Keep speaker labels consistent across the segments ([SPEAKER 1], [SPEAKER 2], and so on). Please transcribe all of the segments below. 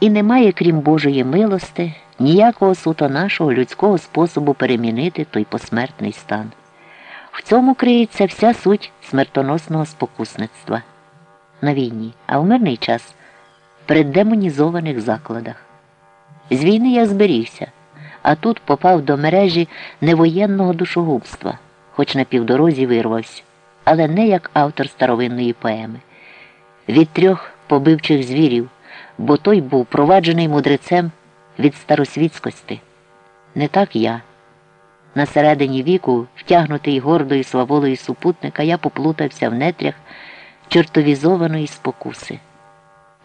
[SPEAKER 1] І немає, крім Божої милости, ніякого суто нашого людського способу перемінити той посмертний стан. В цьому криється вся суть смертоносного спокусництва на війні, а в мирний час при демонізованих закладах. З війни я зберігся, а тут попав до мережі невоєнного душогубства, хоч на півдорозі вирвався, але не як автор старовинної поеми. Від трьох побивчих звірів, бо той був проваджений мудрецем від старосвітськості. Не так я. На середині віку, втягнутий гордою сваволою супутника, я поплутався в нетрях чортовізованої спокуси.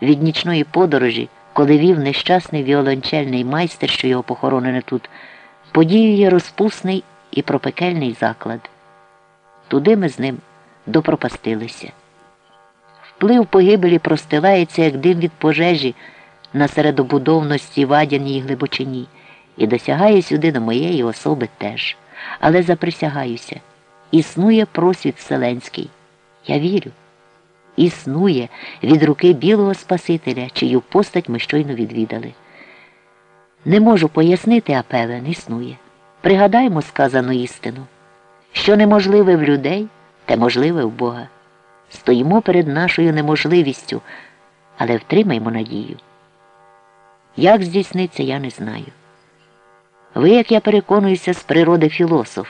[SPEAKER 1] Від нічної подорожі, коли вів нещасний віолончельний майстер, що його похоронене тут, подіює розпусний і пропекельний заклад. Туди ми з ним допропастилися. Вплив погибелі простилається, як дим від пожежі на середобудовності вадяній глибочині, і досягає сюди до моєї особи теж. Але заприсягаюся, існує просвіт Вселенський. Я вірю. Існує від руки білого Спасителя, чию постать ми щойно відвідали. Не можу пояснити, а певен існує. Пригадаймо сказану істину. Що неможливе в людей, те можливе в Бога. Стоїмо перед нашою неможливістю, але втримаймо надію. Як здійсниться, я не знаю. Ви, як я переконуюся, з природи філософ.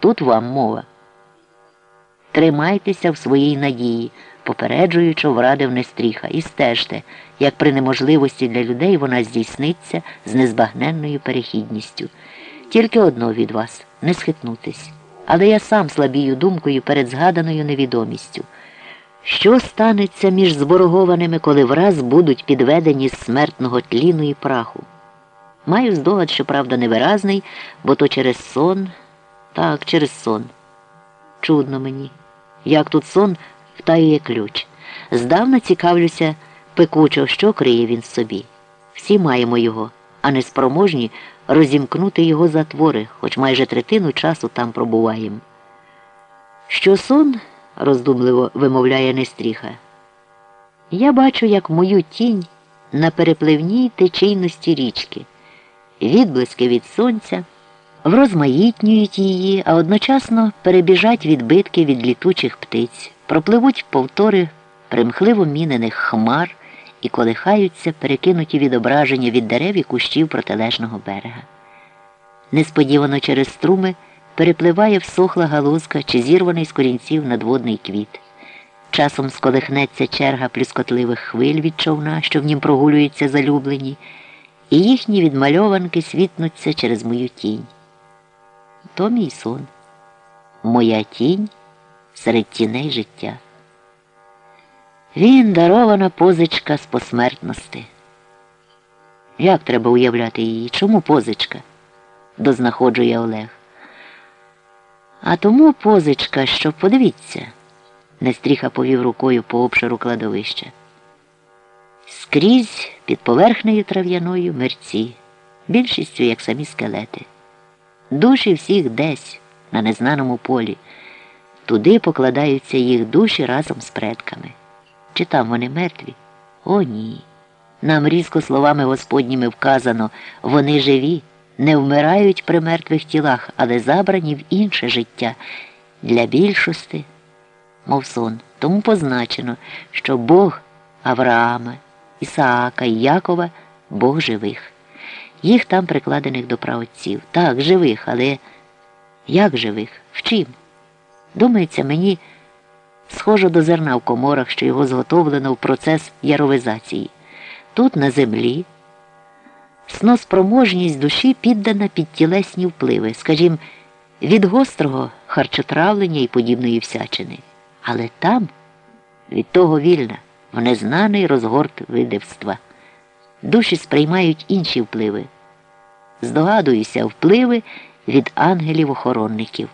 [SPEAKER 1] Тут вам мова. Тримайтеся в своїй надії, попереджуючи врадив Нестріха, і стежте, як при неможливості для людей вона здійсниться з незбагненною перехідністю. Тільки одно від вас не схитнутись. Але я сам слабію думкою перед згаданою невідомістю. Що станеться між зборогованими, коли враз будуть підведені з смертного тліну і праху? Маю здогад, що правда невиразний, бо то через сон, так, через сон. Чудно мені, як тут сон втаює ключ. Здавна цікавлюся пекучо, що криє він собі. Всі маємо його, а не спроможні розімкнути його затвори, хоч майже третину часу там пробуваємо. Що сон, роздумливо вимовляє Нестріха, я бачу, як мою тінь на перепливній течійності річки, відблиски від сонця, врозмаїтнюють її, а одночасно перебіжать відбитки від літучих птиць, пропливуть повтори примхливо мінених хмар і колихаються перекинуті відображення від дерев і кущів протилежного берега. Несподівано через струми перепливає всохла галузка чи зірваний з корінців надводний квіт. Часом сколихнеться черга плюскотливих хвиль від човна, що в нім прогулюються залюблені, і їхні відмальованки світнуться через мою тінь. То мій сон, моя тінь серед тіней життя. Він дарована позичка з посмертності. Як треба уявляти її? Чому позичка? дознаходжує Олег. А тому позичка, що подивіться, Нестріха повів рукою по обширу кладовища. Скрізь під поверхнею трав'яною мерці, більшістю, як самі скелети. Душі всіх десь, на незнаному полі. Туди покладаються їх душі разом з предками. Чи там вони мертві? О, ні. Нам різко словами Господніми вказано вони живі, не вмирають при мертвих тілах, але забрані в інше життя для більшості, мов сон. Тому позначено, що Бог Авраама, Ісаака і Якова Бог живих. Їх там прикладених до праотців. Так, живих, але як живих? В чим? Думається, мені схоже до зерна в коморах, що його зготовлено в процес яровизації. Тут, на землі, сноспроможність душі піддана під тілесні впливи, скажімо, від гострого харчотравлення і подібної всячини. Але там від того вільна, в незнаний розгорт видивства. Душі сприймають інші впливи. Здогадуюся, впливи від ангелів-охоронників.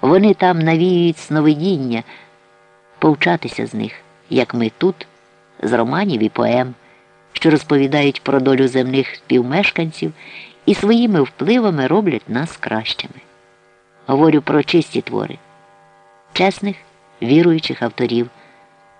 [SPEAKER 1] Вони там навіюють сновидіння повчатися з них, як ми тут, з романів і поем, що розповідають про долю земних співмешканців і своїми впливами роблять нас кращими. Говорю про чисті твори, чесних, віруючих авторів.